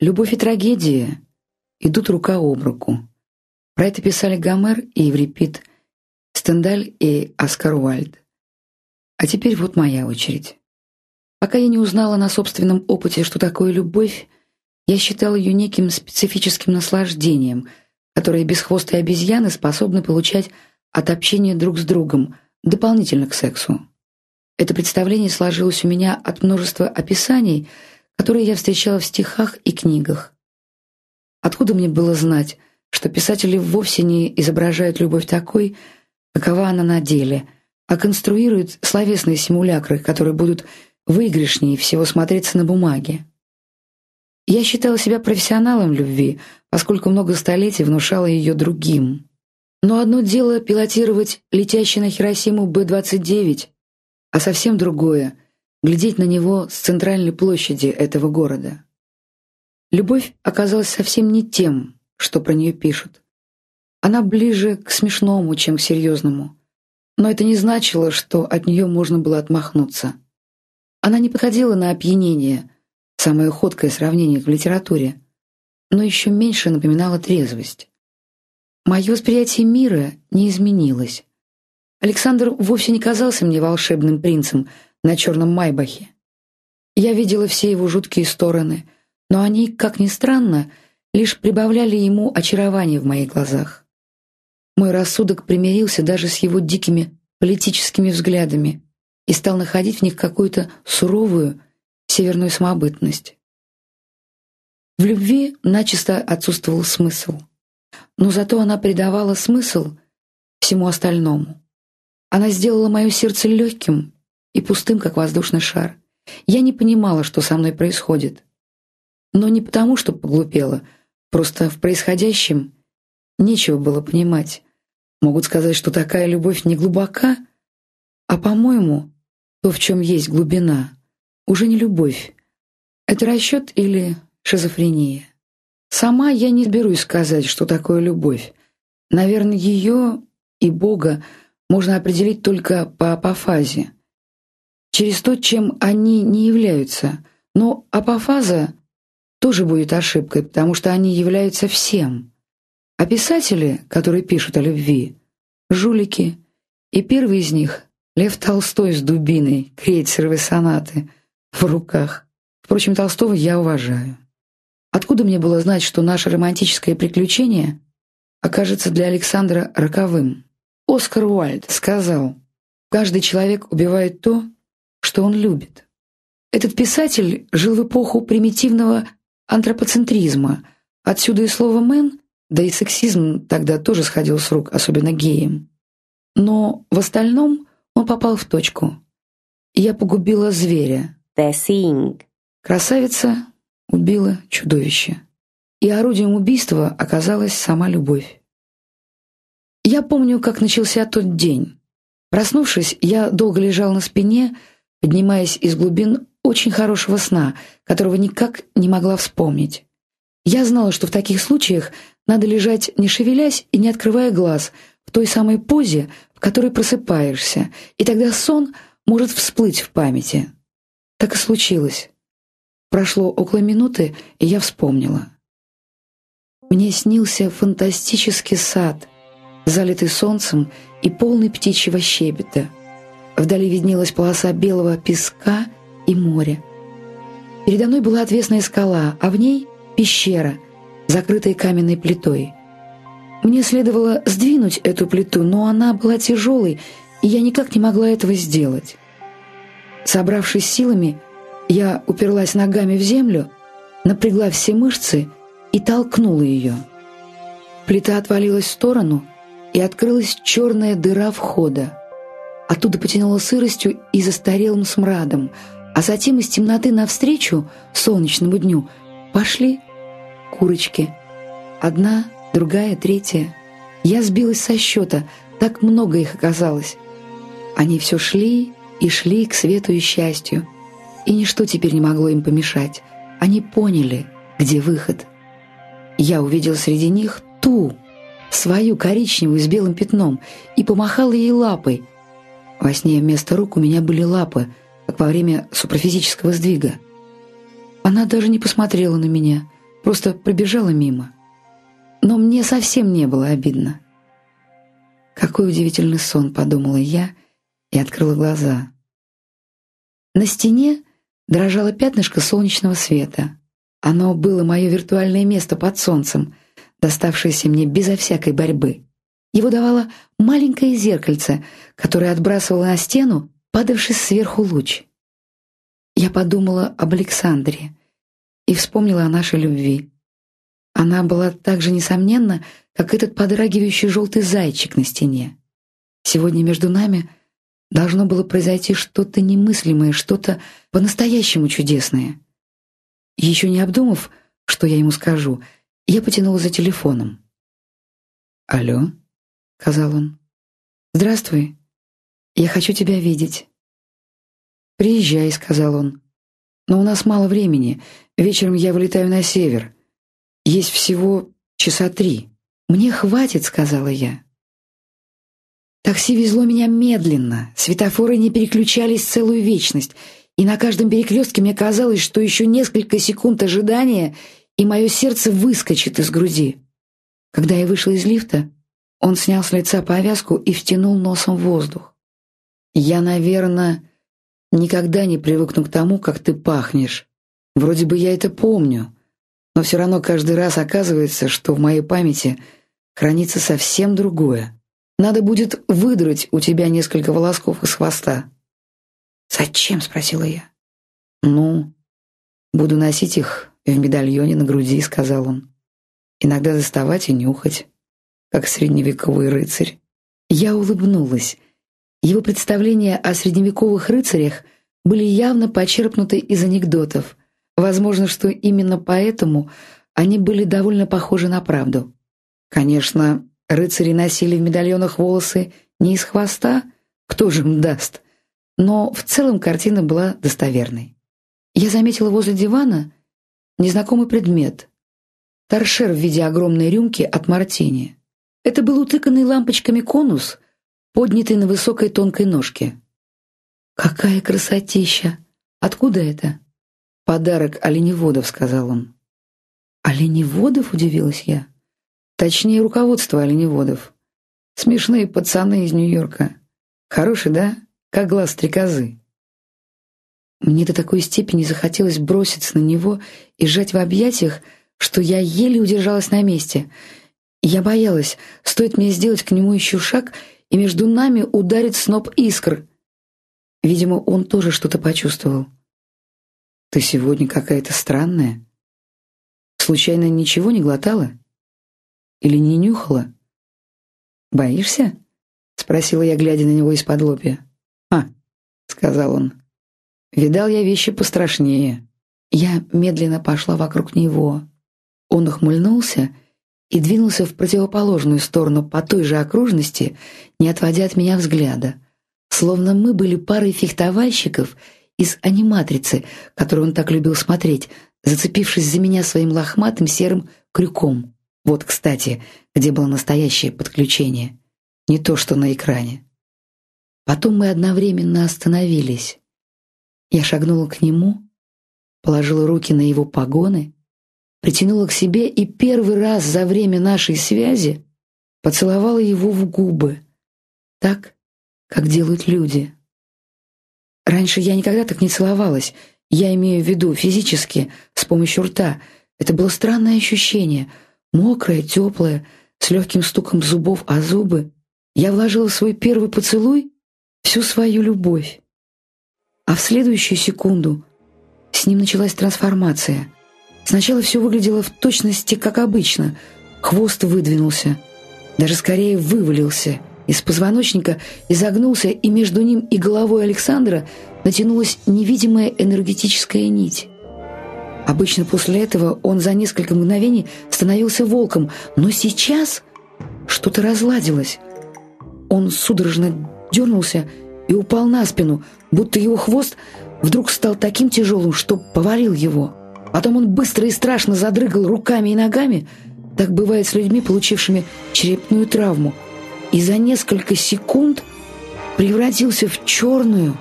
Любовь и трагедия идут рука об руку. Про это писали Гомер и Еврипид, Стендаль и Оскар Уальд. А теперь вот моя очередь. Пока я не узнала на собственном опыте, что такое любовь, я считала ее неким специфическим наслаждением, которое бесхвостые обезьяны способны получать от общения друг с другом, дополнительно к сексу. Это представление сложилось у меня от множества описаний – которые я встречала в стихах и книгах. Откуда мне было знать, что писатели вовсе не изображают любовь такой, какова она на деле, а конструируют словесные симулякры, которые будут выигрышнее всего смотреться на бумаге. Я считала себя профессионалом любви, поскольку много столетий внушала ее другим. Но одно дело пилотировать летящий на Хиросиму Б-29, а совсем другое глядеть на него с центральной площади этого города. Любовь оказалась совсем не тем, что про нее пишут. Она ближе к смешному, чем к серьезному. Но это не значило, что от нее можно было отмахнуться. Она не походила на опьянение, самое ходкое сравнение в литературе, но еще меньше напоминала трезвость. Мое восприятие мира не изменилось. Александр вовсе не казался мне волшебным принцем, на черном майбахе. Я видела все его жуткие стороны, но они, как ни странно, лишь прибавляли ему очарование в моих глазах. Мой рассудок примирился даже с его дикими политическими взглядами и стал находить в них какую-то суровую северную самобытность. В любви начисто отсутствовал смысл, но зато она придавала смысл всему остальному. Она сделала мое сердце легким и пустым, как воздушный шар. Я не понимала, что со мной происходит. Но не потому, что поглупела, просто в происходящем нечего было понимать. Могут сказать, что такая любовь не глубока, а, по-моему, то, в чем есть глубина, уже не любовь. Это расчет или шизофрения. Сама я не берусь сказать, что такое любовь. Наверное, ее и Бога можно определить только по апофазе через то, чем они не являются. Но апофаза тоже будет ошибкой, потому что они являются всем. А писатели, которые пишут о любви, жулики, и первый из них — Лев Толстой с дубиной, крейцеровой сонаты в руках. Впрочем, Толстого я уважаю. Откуда мне было знать, что наше романтическое приключение окажется для Александра роковым? Оскар Уальд сказал, «Каждый человек убивает то, что он любит. Этот писатель жил в эпоху примитивного антропоцентризма, отсюда и слово «мэн», да и сексизм тогда тоже сходил с рук, особенно геям. Но в остальном он попал в точку. Я погубила зверя. The thing. Красавица убила чудовище. И орудием убийства оказалась сама любовь. Я помню, как начался тот день. Проснувшись, я долго лежал на спине, поднимаясь из глубин очень хорошего сна, которого никак не могла вспомнить. Я знала, что в таких случаях надо лежать, не шевелясь и не открывая глаз, в той самой позе, в которой просыпаешься, и тогда сон может всплыть в памяти. Так и случилось. Прошло около минуты, и я вспомнила. Мне снился фантастический сад, залитый солнцем и полный птичьего щебета — Вдали виднелась полоса белого песка и моря. Передо мной была отвесная скала, а в ней пещера, закрытая каменной плитой. Мне следовало сдвинуть эту плиту, но она была тяжелой, и я никак не могла этого сделать. Собравшись силами, я уперлась ногами в землю, напрягла все мышцы и толкнула ее. Плита отвалилась в сторону, и открылась черная дыра входа. Оттуда потянуло сыростью и застарелым смрадом, а затем из темноты навстречу солнечному дню пошли курочки. Одна, другая, третья. Я сбилась со счета, так много их оказалось. Они все шли и шли к свету и счастью, и ничто теперь не могло им помешать. Они поняли, где выход. Я увидел среди них ту, свою коричневую с белым пятном, и помахал ей лапой — Во сне вместо рук у меня были лапы, как во время супрофизического сдвига. Она даже не посмотрела на меня, просто пробежала мимо. Но мне совсем не было обидно. «Какой удивительный сон», — подумала я и открыла глаза. На стене дрожало пятнышко солнечного света. Оно было мое виртуальное место под солнцем, доставшееся мне безо всякой борьбы. Его давало маленькое зеркальце, которое отбрасывало на стену падавший сверху луч. Я подумала об Александре и вспомнила о нашей любви. Она была так же несомненна, как этот подрагивающий желтый зайчик на стене. Сегодня между нами должно было произойти что-то немыслимое, что-то по-настоящему чудесное. Еще не обдумав, что я ему скажу, я потянула за телефоном. «Алло?» — сказал он. «Здравствуй. Я хочу тебя видеть». «Приезжай», — сказал он. «Но у нас мало времени. Вечером я вылетаю на север. Есть всего часа три». «Мне хватит», — сказала я. Такси везло меня медленно, светофоры не переключались целую вечность, и на каждом перекрестке мне казалось, что еще несколько секунд ожидания, и мое сердце выскочит из груди. Когда я вышла из лифта, он снял с лица повязку и втянул носом воздух. «Я, наверное, никогда не привыкну к тому, как ты пахнешь. Вроде бы я это помню, но все равно каждый раз оказывается, что в моей памяти хранится совсем другое. Надо будет выдрать у тебя несколько волосков из хвоста». «Зачем?» — спросила я. «Ну, буду носить их в медальоне на груди», — сказал он. «Иногда доставать и нюхать, как средневековый рыцарь». Я улыбнулась. Его представления о средневековых рыцарях были явно почерпнуты из анекдотов. Возможно, что именно поэтому они были довольно похожи на правду. Конечно, рыцари носили в медальонах волосы не из хвоста, кто же им даст? но в целом картина была достоверной. Я заметила возле дивана незнакомый предмет. Торшер в виде огромной рюмки от мартини. Это был утыканный лампочками конус, поднятый на высокой тонкой ножке. «Какая красотища! Откуда это?» «Подарок оленеводов», — сказал он. «Оленеводов?» — удивилась я. «Точнее, руководство оленеводов. Смешные пацаны из Нью-Йорка. Хороший, да?» как глаз стрекозы. Мне до такой степени захотелось броситься на него и сжать в объятиях, что я еле удержалась на месте. Я боялась, стоит мне сделать к нему еще шаг, и между нами ударит сноп искр. Видимо, он тоже что-то почувствовал. «Ты сегодня какая-то странная. Случайно ничего не глотала? Или не нюхала? Боишься?» — спросила я, глядя на него из-под лобья. «А», — сказал он, — «видал я вещи пострашнее». Я медленно пошла вокруг него. Он ухмыльнулся и двинулся в противоположную сторону по той же окружности, не отводя от меня взгляда, словно мы были парой фехтовальщиков из аниматрицы, которую он так любил смотреть, зацепившись за меня своим лохматым серым крюком. Вот, кстати, где было настоящее подключение. Не то, что на экране. Потом мы одновременно остановились. Я шагнула к нему, положила руки на его погоны, притянула к себе и первый раз за время нашей связи поцеловала его в губы, так, как делают люди. Раньше я никогда так не целовалась, я имею в виду физически, с помощью рта. Это было странное ощущение, мокрое, теплое, с легким стуком зубов о зубы. Я вложила свой первый поцелуй всю свою любовь. А в следующую секунду с ним началась трансформация. Сначала все выглядело в точности, как обычно. Хвост выдвинулся, даже скорее вывалился из позвоночника, изогнулся, и между ним и головой Александра натянулась невидимая энергетическая нить. Обычно после этого он за несколько мгновений становился волком, но сейчас что-то разладилось. Он судорожно дернулся и упал на спину, будто его хвост вдруг стал таким тяжелым, что повалил его. Потом он быстро и страшно задрыгал руками и ногами, так бывает с людьми, получившими черепную травму. И за несколько секунд превратился в черную,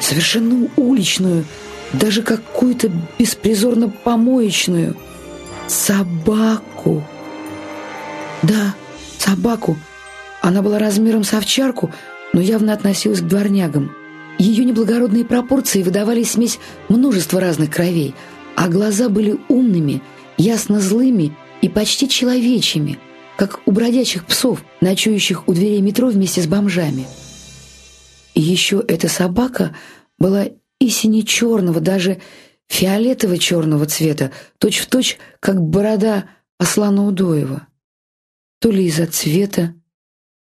совершенно уличную, даже какую-то беспризорно-помоечную собаку. Да, собаку. Она была размером с овчарку, но явно относилась к дворнягам. Ее неблагородные пропорции выдавали смесь множества разных кровей, а глаза были умными, ясно злыми и почти человечьими, как у бродячих псов, ночующих у дверей метро вместе с бомжами. И еще эта собака была и сине-черного, даже фиолетово-черного цвета, точь-в-точь, точь, как борода Аслана Удоева. То ли из-за цвета,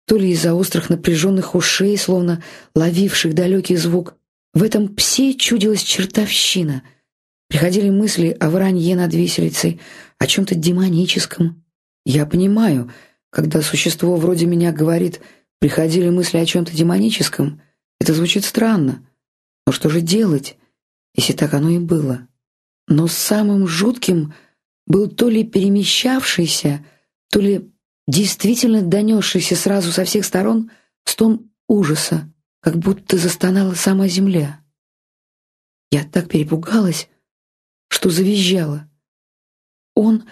то ли из-за острых напряженных ушей, словно ловивших далекий звук. В этом псе чудилась чертовщина. Приходили мысли о вранье над виселицей, о чем-то демоническом. Я понимаю, когда существо вроде меня говорит «приходили мысли о чем-то демоническом», это звучит странно. Но что же делать, если так оно и было? Но самым жутким был то ли перемещавшийся, то ли действительно донесшийся сразу со всех сторон стон ужаса, как будто застонала сама земля. Я так перепугалась, что завизжала. Он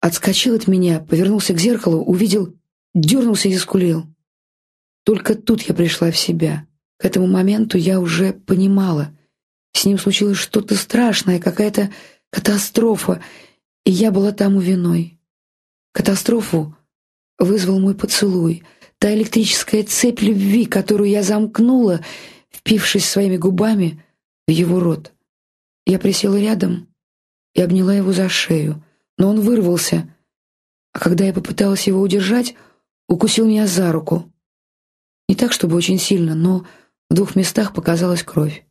отскочил от меня, повернулся к зеркалу, увидел, дернулся и заскулил. Только тут я пришла в себя. К этому моменту я уже понимала, с ним случилось что-то страшное, какая-то катастрофа, и я была тому виной. Катастрофу вызвал мой поцелуй, та электрическая цепь любви, которую я замкнула, впившись своими губами в его рот. Я присела рядом и обняла его за шею, но он вырвался, а когда я попыталась его удержать, укусил меня за руку. Не так, чтобы очень сильно, но в двух местах показалась кровь.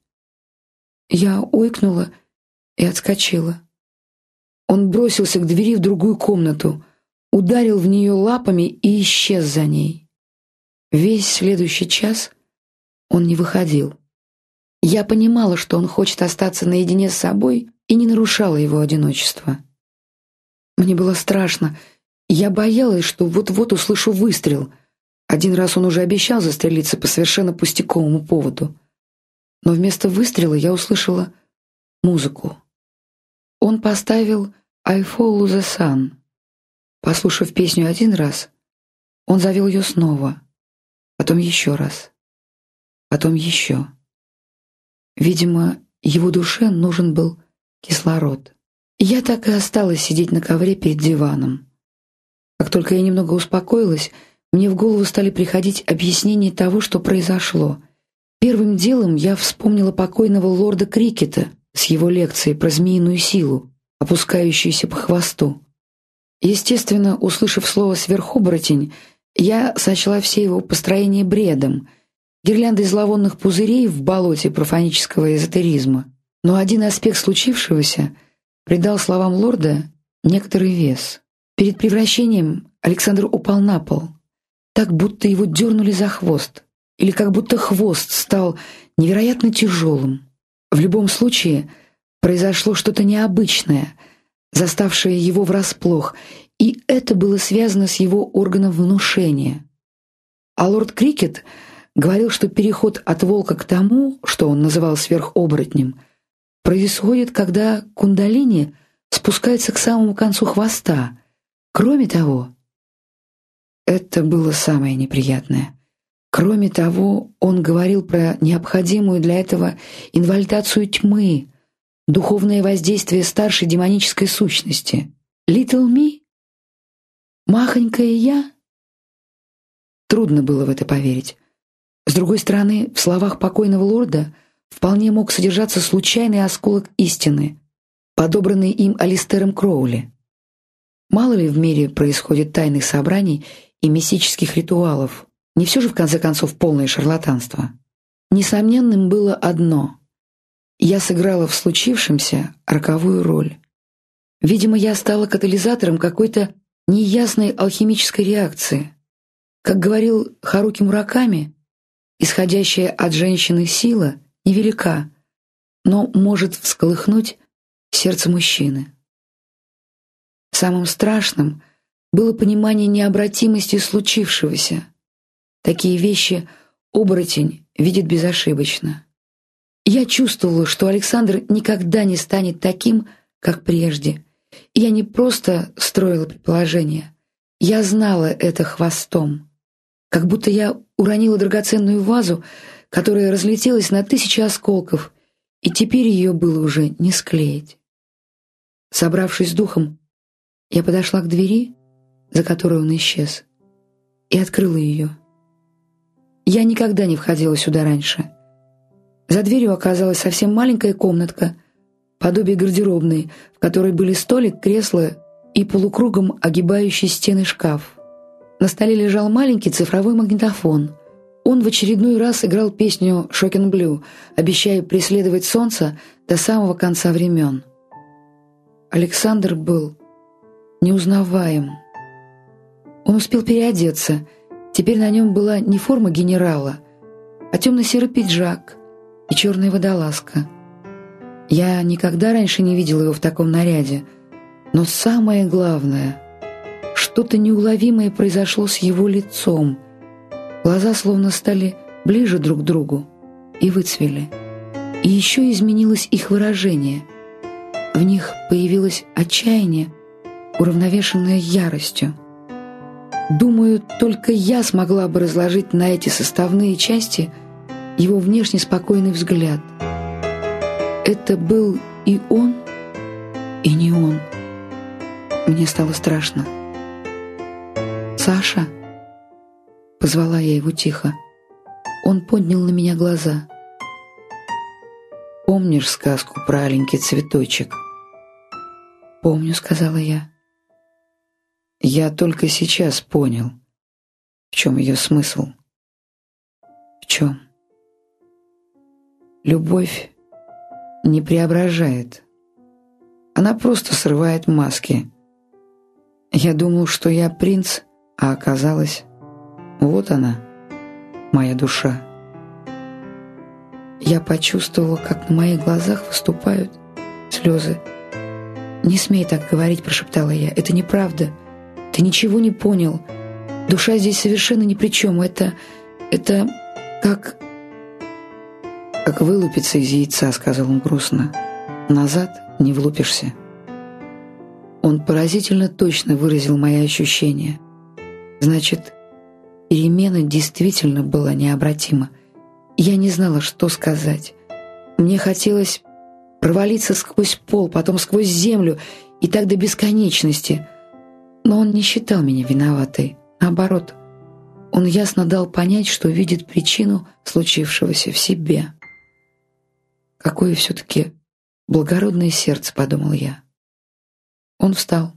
Я ойкнула и отскочила. Он бросился к двери в другую комнату, ударил в нее лапами и исчез за ней. Весь следующий час он не выходил. Я понимала, что он хочет остаться наедине с собой и не нарушала его одиночество. Мне было страшно. Я боялась, что вот-вот услышу выстрел. Один раз он уже обещал застрелиться по совершенно пустяковому поводу. Но вместо выстрела я услышала музыку. Он поставил «I follow the sun», Послушав песню один раз, он завел ее снова, потом еще раз, потом еще. Видимо, его душе нужен был кислород. я так и осталась сидеть на ковре перед диваном. Как только я немного успокоилась, мне в голову стали приходить объяснения того, что произошло. Первым делом я вспомнила покойного лорда Крикета с его лекцией про змеиную силу, опускающуюся по хвосту. Естественно, услышав слово «сверхоборотень», я сочла все его построения бредом, гирляндой зловонных пузырей в болоте профанического эзотеризма. Но один аспект случившегося придал словам лорда некоторый вес. Перед превращением Александр упал на пол, так будто его дернули за хвост, или как будто хвост стал невероятно тяжелым. В любом случае произошло что-то необычное — заставшее его врасплох, и это было связано с его органом внушения. А лорд Крикет говорил, что переход от волка к тому, что он называл сверхоборотнем, происходит, когда кундалини спускается к самому концу хвоста. Кроме того, это было самое неприятное. Кроме того, он говорил про необходимую для этого инвальдацию тьмы, духовное воздействие старшей демонической сущности. Little me? Махонькая я? Трудно было в это поверить. С другой стороны, в словах покойного лорда вполне мог содержаться случайный осколок истины, подобранный им Алистером Кроули. Мало ли в мире происходит тайных собраний и мистических ритуалов, не все же в конце концов полное шарлатанство. Несомненным было одно — я сыграла в случившемся роковую роль. Видимо, я стала катализатором какой-то неясной алхимической реакции. Как говорил Харуки Мураками, исходящая от женщины сила невелика, но может всколыхнуть сердце мужчины. Самым страшным было понимание необратимости случившегося. Такие вещи оборотень видит безошибочно. Я чувствовала, что Александр никогда не станет таким, как прежде. Я не просто строила предположения. Я знала это хвостом. Как будто я уронила драгоценную вазу, которая разлетелась на тысячи осколков, и теперь ее было уже не склеить. Собравшись с духом, я подошла к двери, за которой он исчез, и открыла ее. Я никогда не входила сюда раньше. За дверью оказалась совсем маленькая комнатка, подобие гардеробной, в которой были столик, кресло и полукругом огибающий стены шкаф. На столе лежал маленький цифровой магнитофон. Он в очередной раз играл песню «Шокин Блю», обещая преследовать солнце до самого конца времен. Александр был неузнаваем. Он успел переодеться. Теперь на нем была не форма генерала, а темно-серый пиджак и черная водолазка. Я никогда раньше не видела его в таком наряде, но самое главное — что-то неуловимое произошло с его лицом. Глаза словно стали ближе друг к другу и выцвели. И еще изменилось их выражение. В них появилось отчаяние, уравновешенное яростью. Думаю, только я смогла бы разложить на эти составные части его внешне спокойный взгляд. Это был и он, и не он. Мне стало страшно. «Саша!» — позвала я его тихо. Он поднял на меня глаза. «Помнишь сказку про аленький цветочек?» «Помню», — сказала я. Я только сейчас понял, в чем ее смысл. В чем? Любовь не преображает. Она просто срывает маски. Я думал, что я принц — а оказалось, вот она, моя душа. Я почувствовала, как на моих глазах выступают слезы. «Не смей так говорить», — прошептала я. «Это неправда. Ты ничего не понял. Душа здесь совершенно ни при чем. Это... это... как...» «Как вылупиться из яйца», — сказал он грустно. «Назад не влупишься». Он поразительно точно выразил мои ощущения. Значит, перемена действительно была необратима. Я не знала, что сказать. Мне хотелось провалиться сквозь пол, потом сквозь землю и так до бесконечности. Но он не считал меня виноватой. Наоборот, он ясно дал понять, что видит причину случившегося в себе. Какое все-таки благородное сердце, подумал я. Он встал.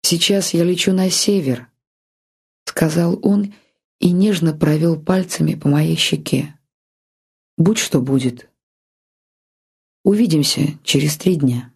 Сейчас я лечу на север, — сказал он и нежно провел пальцами по моей щеке. «Будь что будет. Увидимся через три дня».